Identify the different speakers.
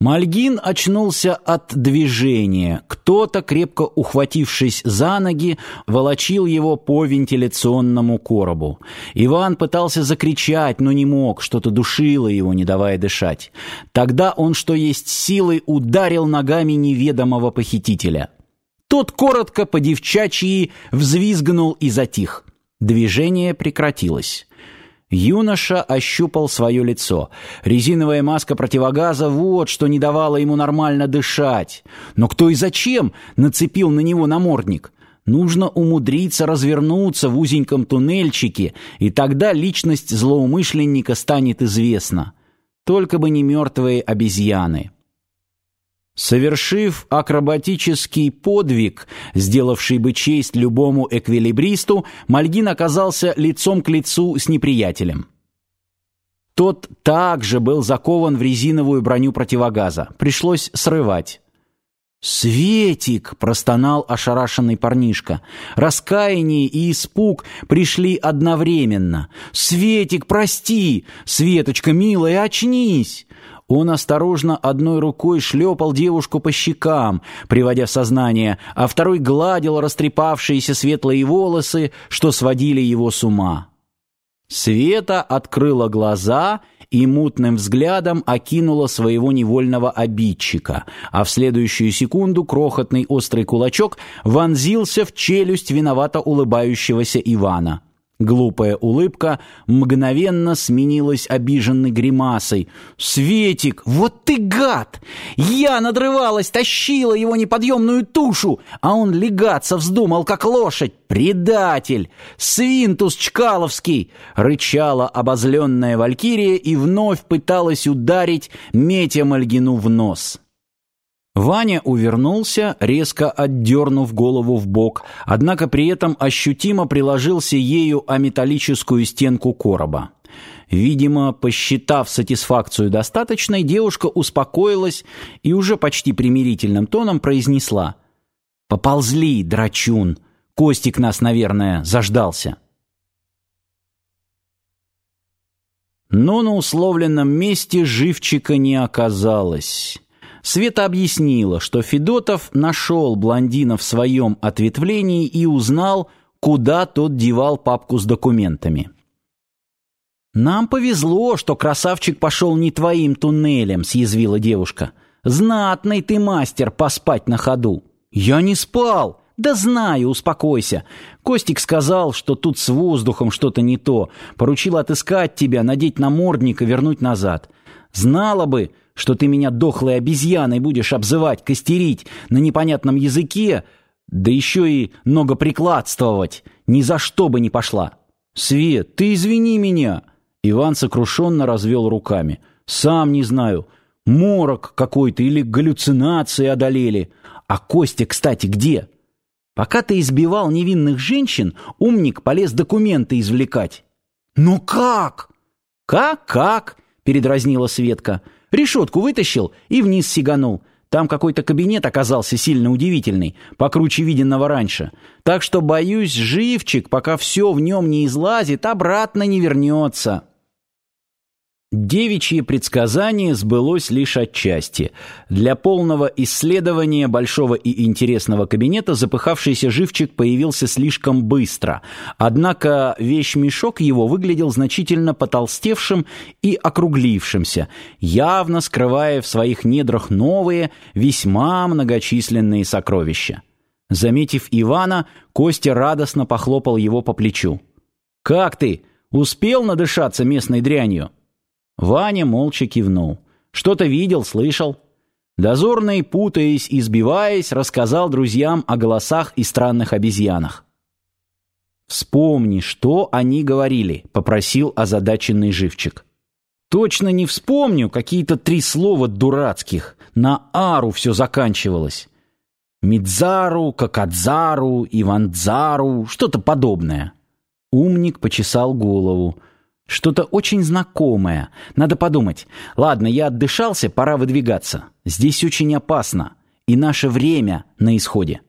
Speaker 1: Мальгин очнулся от движения. Кто-то, крепко ухватившись за ноги, волочил его по вентиляционному коробу. Иван пытался закричать, но не мог, что-то душило его, не давая дышать. Тогда он, что есть силы, ударил ногами неведомого похитителя. Тот коротко по девчачьи взвизгнул и затих. Движение прекратилось. Юноша ощупал свое лицо. Резиновая маска противогаза вот что не давало ему нормально дышать. Но кто и зачем нацепил на него намордник? Нужно умудриться развернуться в узеньком туннельчике, и тогда личность злоумышленника станет известна. Только бы не мертвые обезьяны. Совершив акробатический подвиг, сделавший бы честь любому эквилибристу, Мальгин оказался лицом к лицу с неприятелем. Тот также был закован в резиновую броню противогаза. Пришлось срывать. «Светик!» — простонал ошарашенный парнишка. Раскаяние и испуг пришли одновременно. «Светик, прости! Светочка, милая, очнись!» Он осторожно одной рукой шлепал девушку по щекам, приводя в сознание, а второй гладил растрепавшиеся светлые волосы, что сводили его с ума. Света открыла глаза и мутным взглядом окинула своего невольного обидчика, а в следующую секунду крохотный острый кулачок вонзился в челюсть виновато улыбающегося Ивана. Глупая улыбка мгновенно сменилась обиженной гримасой. «Светик, вот ты гад! Я надрывалась, тащила его неподъемную тушу, а он легаться вздумал, как лошадь! Предатель! Свинтус Чкаловский!» Рычала обозленная Валькирия и вновь пыталась ударить Метя Мальгину в нос. Ваня увернулся, резко отдернув голову в бок, однако при этом ощутимо приложился ею о металлическую стенку короба. Видимо, посчитав сатисфакцию достаточной, девушка успокоилась и уже почти примирительным тоном произнесла «Поползли, драчун! Костик нас, наверное, заждался». Но на условленном месте живчика не оказалось. Света объяснила, что Федотов нашел блондина в своем ответвлении и узнал, куда тот девал папку с документами. «Нам повезло, что красавчик пошел не твоим туннелем», — съязвила девушка. «Знатный ты мастер поспать на ходу». «Я не спал!» «Да знаю, успокойся. Костик сказал, что тут с воздухом что-то не то. Поручил отыскать тебя, надеть намордник и вернуть назад. Знала бы, что ты меня дохлой обезьяной будешь обзывать, костерить на непонятном языке, да еще и многоприкладствовать, ни за что бы не пошла. Свет, ты извини меня. Иван сокрушенно развел руками. Сам не знаю, морок какой-то или галлюцинации одолели. А Костя, кстати, где? Пока ты избивал невинных женщин, умник полез документы извлекать. «Ну как?» «Как-как?» — передразнила Светка. Решетку вытащил и вниз сиганул. Там какой-то кабинет оказался сильно удивительный, покруче виденного раньше. Так что, боюсь, живчик, пока все в нем не излазит, обратно не вернется». Девичье предсказание сбылось лишь отчасти. Для полного исследования большого и интересного кабинета запыхавшийся живчик появился слишком быстро. Однако вещмешок его выглядел значительно потолстевшим и округлившимся, явно скрывая в своих недрах новые, весьма многочисленные сокровища. Заметив Ивана, Костя радостно похлопал его по плечу. «Как ты? Успел надышаться местной дрянью?» Ваня молча кивнул. Что-то видел, слышал. Дозорный, путаясь и сбиваясь, рассказал друзьям о голосах и странных обезьянах. «Вспомни, что они говорили», — попросил озадаченный живчик. «Точно не вспомню, какие-то три слова дурацких. На «ару» все заканчивалось. Мидзару, Какадзару, Ивандзару, что-то подобное». Умник почесал голову. Что-то очень знакомое. Надо подумать. Ладно, я отдышался, пора выдвигаться. Здесь очень опасно. И наше время на исходе.